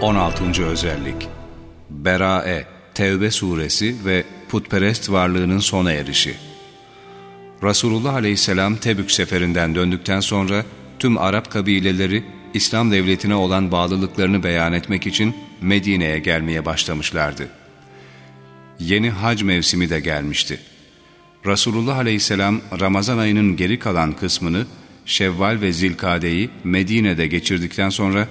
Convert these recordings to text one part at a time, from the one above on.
16. Özellik Berae, Tevbe Suresi ve putperest varlığının sona erişi Resulullah Aleyhisselam Tebük seferinden döndükten sonra tüm Arap kabileleri İslam devletine olan bağlılıklarını beyan etmek için Medine'ye gelmeye başlamışlardı. Yeni hac mevsimi de gelmişti. Resulullah Aleyhisselam Ramazan ayının geri kalan kısmını Şevval ve Zilkade'yi Medine'de geçirdikten sonra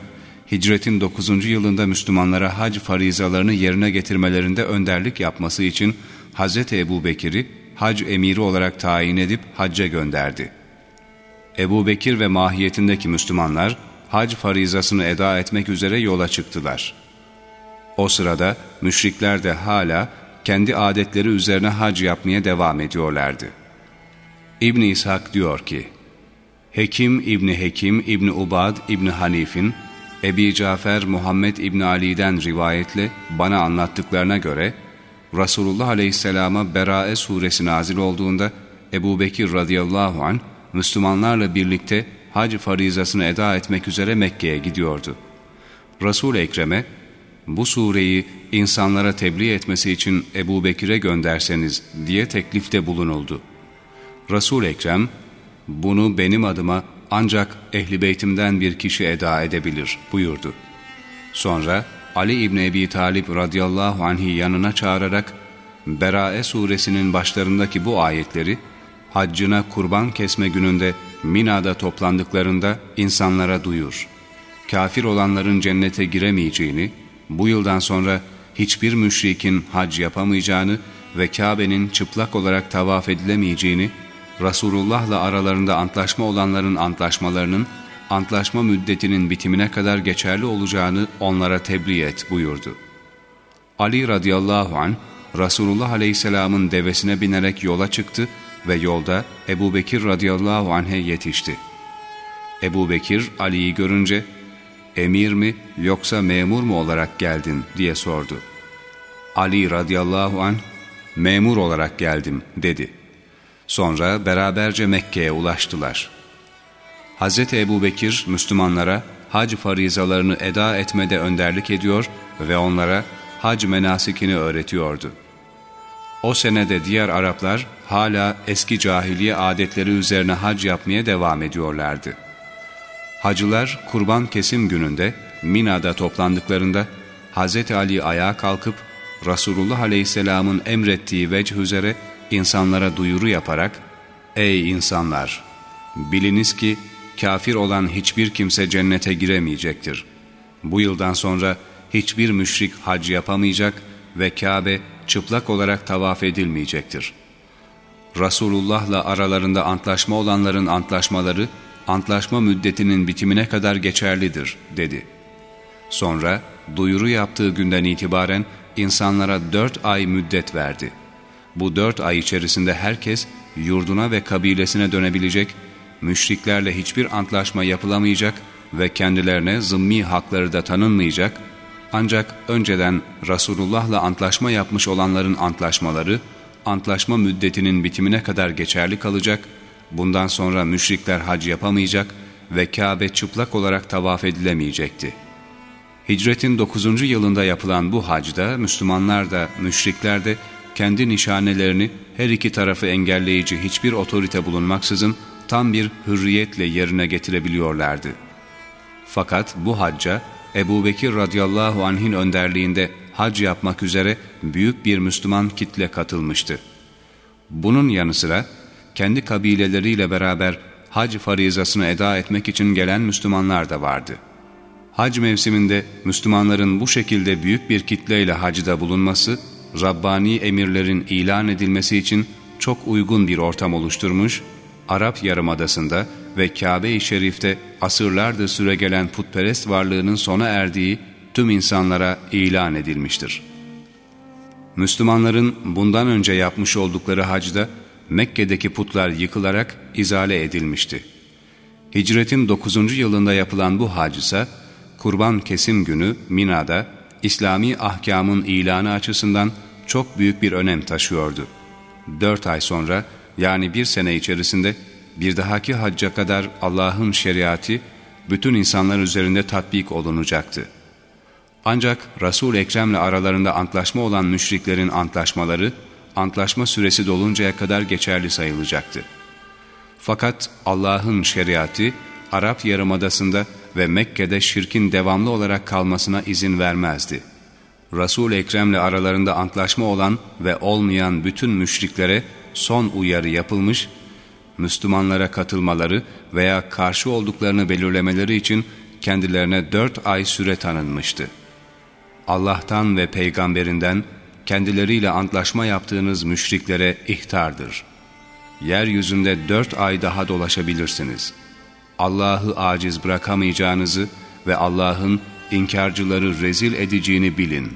hicretin 9. yılında Müslümanlara hac farizalarını yerine getirmelerinde önderlik yapması için Hz. Ebu Bekir'i hac emiri olarak tayin edip hacca gönderdi. Ebu Bekir ve mahiyetindeki Müslümanlar hac farizasını eda etmek üzere yola çıktılar. O sırada müşrikler de hala kendi adetleri üzerine hac yapmaya devam ediyorlardı. İbn İshak diyor ki, Hekim İbni Hekim İbni Ubad İbni Hanif'in Ebi Cafer Muhammed İbni Ali'den rivayetle bana anlattıklarına göre Resulullah Aleyhisselam'a Berae suresi nazil olduğunda Ebu Bekir radıyallahu an Müslümanlarla birlikte hac farizasını eda etmek üzere Mekke'ye gidiyordu. Resul-i Ekrem'e bu sureyi insanlara tebliğ etmesi için Ebu Bekir'e gönderseniz diye teklifte bulunuldu. resul Ekrem bunu benim adıma ancak ehli beytimden bir kişi eda edebilir buyurdu. Sonra Ali İbni Ebi Talip radıyallahu anh'i yanına çağırarak Berae suresinin başlarındaki bu ayetleri haccına kurban kesme gününde Mina'da toplandıklarında insanlara duyur. Kafir olanların cennete giremeyeceğini, bu yıldan sonra hiçbir müşrikin hac yapamayacağını ve Kabe'nin çıplak olarak tavaf edilemeyeceğini Resulullah'la aralarında antlaşma olanların antlaşmalarının antlaşma müddetinin bitimine kadar geçerli olacağını onlara tebliğ et buyurdu. Ali radıyallahu an Resulullah aleyhisselamın devesine binerek yola çıktı ve yolda Ebu Bekir radıyallahu anh'e yetişti. Ebu Bekir Ali'yi görünce emir mi yoksa memur mu olarak geldin diye sordu. Ali radıyallahu an memur olarak geldim dedi. Sonra beraberce Mekke'ye ulaştılar. Hz. Ebu Bekir Müslümanlara hac farizalarını eda etmede önderlik ediyor ve onlara hac menasikini öğretiyordu. O senede diğer Araplar hala eski cahiliye adetleri üzerine hac yapmaya devam ediyorlardı. Hacılar kurban kesim gününde Mina'da toplandıklarında Hz. Ali ayağa kalkıp Resulullah Aleyhisselam'ın emrettiği vecih üzere insanlara duyuru yaparak ''Ey insanlar! Biliniz ki kafir olan hiçbir kimse cennete giremeyecektir. Bu yıldan sonra hiçbir müşrik hac yapamayacak ve Kabe çıplak olarak tavaf edilmeyecektir. Resulullah'la aralarında antlaşma olanların antlaşmaları, antlaşma müddetinin bitimine kadar geçerlidir, dedi. Sonra duyuru yaptığı günden itibaren insanlara dört ay müddet verdi.'' Bu dört ay içerisinde herkes yurduna ve kabilesine dönebilecek, müşriklerle hiçbir antlaşma yapılamayacak ve kendilerine zımmi hakları da tanınmayacak, ancak önceden Resulullah'la antlaşma yapmış olanların antlaşmaları, antlaşma müddetinin bitimine kadar geçerli kalacak, bundan sonra müşrikler hac yapamayacak ve Kabe çıplak olarak tavaf edilemeyecekti. Hicretin 9. yılında yapılan bu hacda Müslümanlar da müşrikler de kendi nişanelerini her iki tarafı engelleyici hiçbir otorite bulunmaksızın tam bir hürriyetle yerine getirebiliyorlardı. Fakat bu hacca Ebu Bekir radıyallahu anh'in önderliğinde hac yapmak üzere büyük bir Müslüman kitle katılmıştı. Bunun yanı sıra kendi kabileleriyle beraber hac farizasını eda etmek için gelen Müslümanlar da vardı. Hac mevsiminde Müslümanların bu şekilde büyük bir kitleyle hacda bulunması Rabbani emirlerin ilan edilmesi için çok uygun bir ortam oluşturmuş, Arap Yarımadası'nda ve Kabe-i Şerif'te asırlardır süregelen putperest varlığının sona erdiği tüm insanlara ilan edilmiştir. Müslümanların bundan önce yapmış oldukları hacda Mekke'deki putlar yıkılarak izale edilmişti. Hicretin 9. yılında yapılan bu hac ise kurban kesim günü Mina'da İslami ahkamın ilanı açısından çok büyük bir önem taşıyordu. Dört ay sonra yani bir sene içerisinde bir dahaki hacca kadar Allah'ın şeriatı bütün insanlar üzerinde tatbik olunacaktı. Ancak resul Ekrem'le aralarında antlaşma olan müşriklerin antlaşmaları, antlaşma süresi doluncaya kadar geçerli sayılacaktı. Fakat Allah'ın şeriatı, Arap Yarımadası'nda ve Mekke'de şirkin devamlı olarak kalmasına izin vermezdi. resul Ekrem'le aralarında antlaşma olan ve olmayan bütün müşriklere son uyarı yapılmış, Müslümanlara katılmaları veya karşı olduklarını belirlemeleri için kendilerine dört ay süre tanınmıştı. Allah'tan ve peygamberinden kendileriyle antlaşma yaptığınız müşriklere ihtardır. Yeryüzünde dört ay daha dolaşabilirsiniz. Allah'ı aciz bırakamayacağınızı ve Allah'ın inkarcıları rezil edeceğini bilin.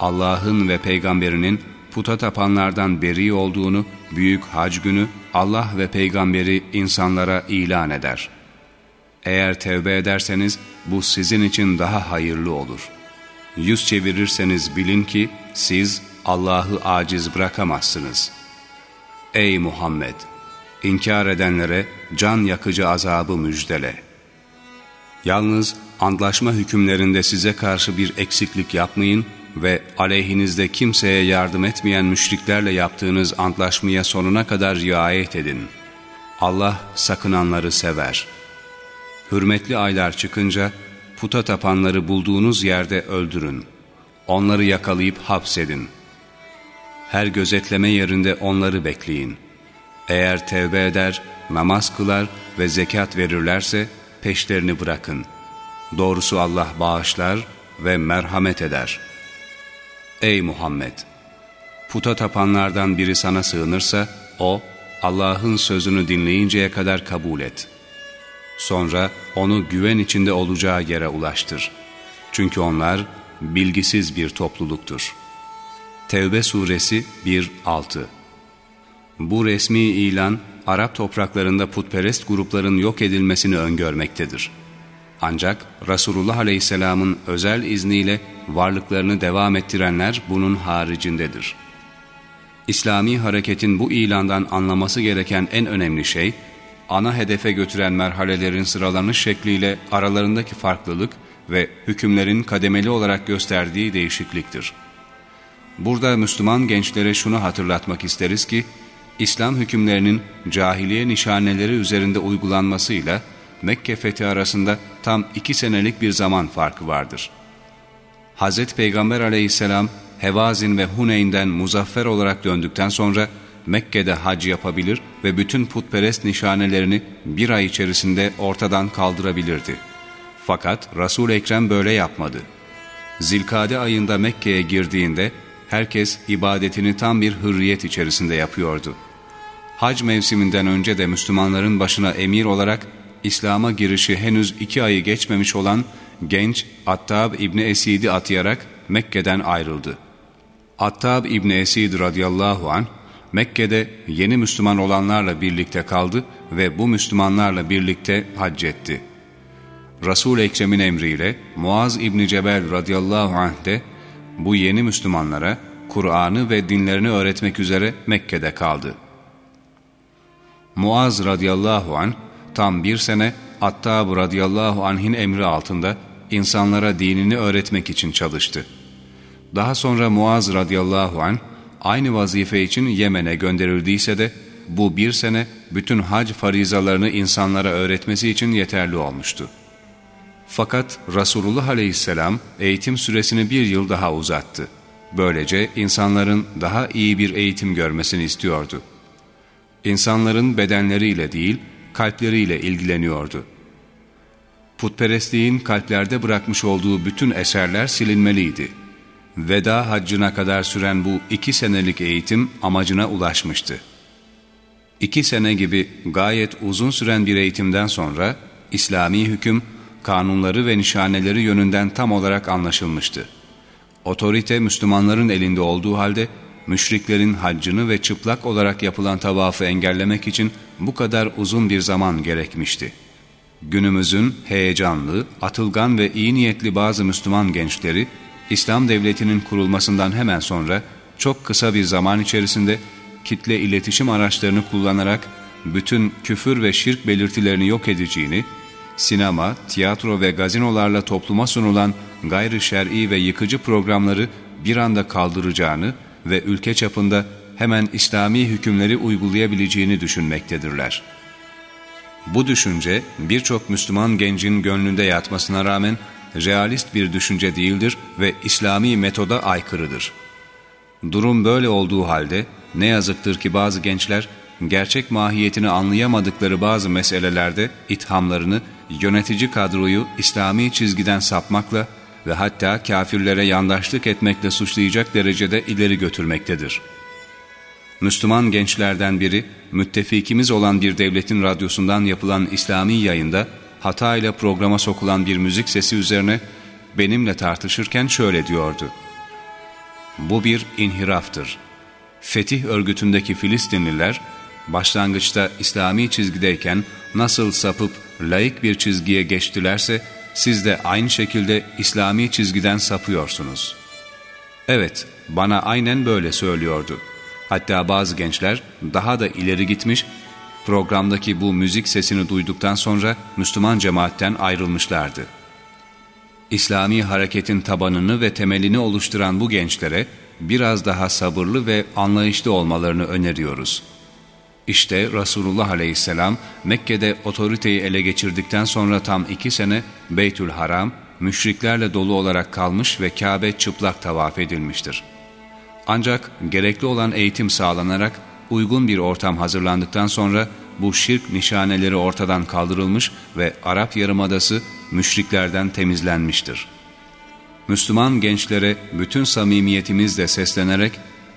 Allah'ın ve peygamberinin puta tapanlardan beri olduğunu büyük hac günü Allah ve peygamberi insanlara ilan eder. Eğer tevbe ederseniz bu sizin için daha hayırlı olur. Yüz çevirirseniz bilin ki siz Allah'ı aciz bırakamazsınız. Ey Muhammed! İnkar edenlere can yakıcı azabı müjdele. Yalnız antlaşma hükümlerinde size karşı bir eksiklik yapmayın ve aleyhinizde kimseye yardım etmeyen müşriklerle yaptığınız antlaşmaya sonuna kadar riayet edin. Allah sakınanları sever. Hürmetli aylar çıkınca puta tapanları bulduğunuz yerde öldürün. Onları yakalayıp hapsedin. Her gözetleme yerinde onları bekleyin. Eğer tevbe eder, namaz kılar ve zekat verirlerse peşlerini bırakın. Doğrusu Allah bağışlar ve merhamet eder.'' Ey Muhammed! Puta tapanlardan biri sana sığınırsa, o, Allah'ın sözünü dinleyinceye kadar kabul et. Sonra onu güven içinde olacağı yere ulaştır. Çünkü onlar bilgisiz bir topluluktur. Tevbe Suresi 1-6 Bu resmi ilan, Arap topraklarında putperest grupların yok edilmesini öngörmektedir. Ancak Resulullah Aleyhisselam'ın özel izniyle varlıklarını devam ettirenler bunun haricindedir. İslami hareketin bu ilandan anlaması gereken en önemli şey, ana hedefe götüren merhalelerin sıralanış şekliyle aralarındaki farklılık ve hükümlerin kademeli olarak gösterdiği değişikliktir. Burada Müslüman gençlere şunu hatırlatmak isteriz ki, İslam hükümlerinin cahiliye nişaneleri üzerinde uygulanmasıyla Mekke fethi arasında tam iki senelik bir zaman farkı vardır. Hz. Peygamber aleyhisselam Hevazin ve Huneyn'den muzaffer olarak döndükten sonra Mekke'de hac yapabilir ve bütün putperest nişanelerini bir ay içerisinde ortadan kaldırabilirdi. Fakat Resul Ekrem böyle yapmadı. Zilkade ayında Mekke'ye girdiğinde herkes ibadetini tam bir hürriyet içerisinde yapıyordu. Hac mevsiminden önce de Müslümanların başına emir olarak İslam'a girişi henüz iki ayı geçmemiş olan genç Attab İbni Esid'i atayarak Mekke'den ayrıldı. Attab İbni Esid radıyallahu an Mekke'de yeni Müslüman olanlarla birlikte kaldı ve bu Müslümanlarla birlikte hac etti. Resul-i Ekrem'in emriyle Muaz İbni Cebel radıyallahu anh de bu yeni Müslümanlara Kur'an'ı ve dinlerini öğretmek üzere Mekke'de kaldı. Muaz radıyallahu anh tam bir sene Attab radıyallahu anh'in emri altında insanlara dinini öğretmek için çalıştı. Daha sonra Muaz radıyallahu anh aynı vazife için Yemen'e gönderildiyse de bu bir sene bütün hac farizalarını insanlara öğretmesi için yeterli olmuştu. Fakat Resulullah aleyhisselam eğitim süresini bir yıl daha uzattı. Böylece insanların daha iyi bir eğitim görmesini istiyordu. İnsanların bedenleriyle değil, kalpleriyle ilgileniyordu. Putperestliğin kalplerde bırakmış olduğu bütün eserler silinmeliydi. Veda haccına kadar süren bu iki senelik eğitim amacına ulaşmıştı. İki sene gibi gayet uzun süren bir eğitimden sonra İslami hüküm, kanunları ve nişaneleri yönünden tam olarak anlaşılmıştı. Otorite Müslümanların elinde olduğu halde müşriklerin haccını ve çıplak olarak yapılan tavafı engellemek için bu kadar uzun bir zaman gerekmişti. Günümüzün heyecanlı, atılgan ve iyi niyetli bazı Müslüman gençleri, İslam devletinin kurulmasından hemen sonra çok kısa bir zaman içerisinde kitle iletişim araçlarını kullanarak bütün küfür ve şirk belirtilerini yok edeceğini, sinema, tiyatro ve gazinolarla topluma sunulan gayri şer'i ve yıkıcı programları bir anda kaldıracağını ve ülke çapında hemen İslami hükümleri uygulayabileceğini düşünmektedirler. Bu düşünce birçok Müslüman gencin gönlünde yatmasına rağmen realist bir düşünce değildir ve İslami metoda aykırıdır. Durum böyle olduğu halde ne yazıktır ki bazı gençler gerçek mahiyetini anlayamadıkları bazı meselelerde ithamlarını yönetici kadroyu İslami çizgiden sapmakla ve hatta kafirlere yandaşlık etmekle suçlayacak derecede ileri götürmektedir. Müslüman gençlerden biri, müttefikimiz olan bir devletin radyosundan yapılan İslami yayında hata ile programa sokulan bir müzik sesi üzerine benimle tartışırken şöyle diyordu. Bu bir inhiraftır. Fetih örgütündeki Filistinliler, başlangıçta İslami çizgideyken nasıl sapıp laik bir çizgiye geçtilerse, siz de aynı şekilde İslami çizgiden sapıyorsunuz. Evet, bana aynen böyle söylüyordu. Hatta bazı gençler daha da ileri gitmiş, programdaki bu müzik sesini duyduktan sonra Müslüman cemaatten ayrılmışlardı. İslami hareketin tabanını ve temelini oluşturan bu gençlere biraz daha sabırlı ve anlayışlı olmalarını öneriyoruz.'' İşte Resulullah Aleyhisselam Mekke'de otoriteyi ele geçirdikten sonra tam iki sene Beytül Haram müşriklerle dolu olarak kalmış ve Kabe çıplak tavaf edilmiştir. Ancak gerekli olan eğitim sağlanarak uygun bir ortam hazırlandıktan sonra bu şirk nişaneleri ortadan kaldırılmış ve Arap Yarımadası müşriklerden temizlenmiştir. Müslüman gençlere bütün samimiyetimizle seslenerek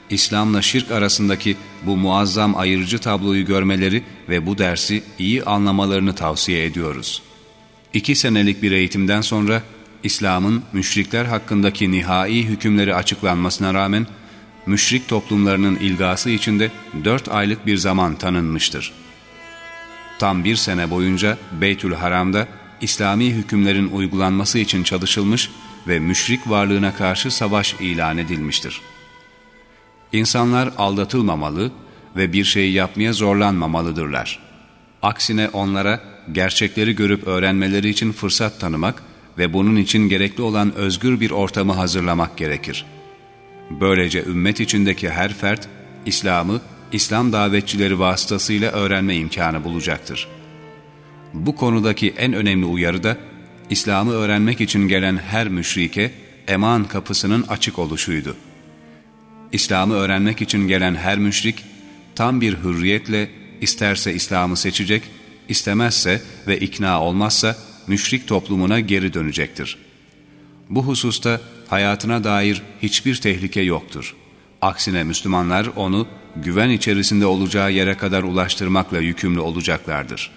İslam'la şirk arasındaki bu muazzam ayırıcı tabloyu görmeleri ve bu dersi iyi anlamalarını tavsiye ediyoruz. İki senelik bir eğitimden sonra İslam'ın müşrikler hakkındaki nihai hükümleri açıklanmasına rağmen müşrik toplumlarının ilgası içinde dört aylık bir zaman tanınmıştır. Tam bir sene boyunca Beytül Haram'da İslami hükümlerin uygulanması için çalışılmış ve müşrik varlığına karşı savaş ilan edilmiştir. İnsanlar aldatılmamalı ve bir şeyi yapmaya zorlanmamalıdırlar. Aksine onlara gerçekleri görüp öğrenmeleri için fırsat tanımak ve bunun için gerekli olan özgür bir ortamı hazırlamak gerekir. Böylece ümmet içindeki her fert, İslam'ı İslam davetçileri vasıtasıyla öğrenme imkanı bulacaktır. Bu konudaki en önemli uyarı da, İslam'ı öğrenmek için gelen her müşrike eman kapısının açık oluşuydu. İslam'ı öğrenmek için gelen her müşrik, tam bir hürriyetle isterse İslam'ı seçecek, istemezse ve ikna olmazsa müşrik toplumuna geri dönecektir. Bu hususta hayatına dair hiçbir tehlike yoktur. Aksine Müslümanlar onu güven içerisinde olacağı yere kadar ulaştırmakla yükümlü olacaklardır.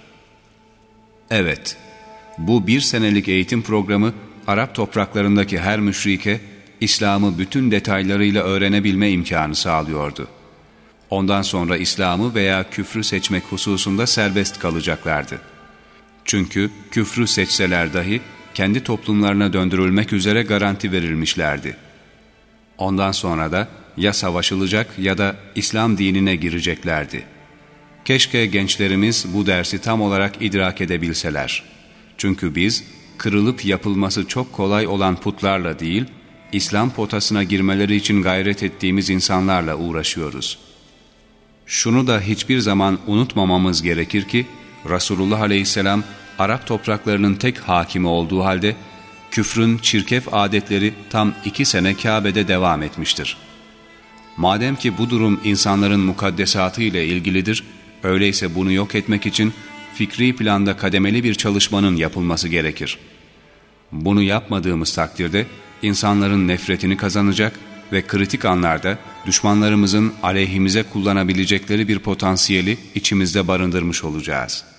Evet, bu bir senelik eğitim programı Arap topraklarındaki her müşrike İslam'ı bütün detaylarıyla öğrenebilme imkanı sağlıyordu. Ondan sonra İslam'ı veya küfrü seçmek hususunda serbest kalacaklardı. Çünkü küfrü seçseler dahi kendi toplumlarına döndürülmek üzere garanti verilmişlerdi. Ondan sonra da ya savaşılacak ya da İslam dinine gireceklerdi. Keşke gençlerimiz bu dersi tam olarak idrak edebilseler. Çünkü biz kırılıp yapılması çok kolay olan putlarla değil, İslam potasına girmeleri için gayret ettiğimiz insanlarla uğraşıyoruz. Şunu da hiçbir zaman unutmamamız gerekir ki, Resulullah Aleyhisselam Arap topraklarının tek hakimi olduğu halde, küfrün çirkef adetleri tam iki sene Kabe'de devam etmiştir. Madem ki bu durum insanların mukaddesatı ile ilgilidir, öyleyse bunu yok etmek için fikri planda kademeli bir çalışmanın yapılması gerekir. Bunu yapmadığımız takdirde, insanların nefretini kazanacak ve kritik anlarda düşmanlarımızın aleyhimize kullanabilecekleri bir potansiyeli içimizde barındırmış olacağız.''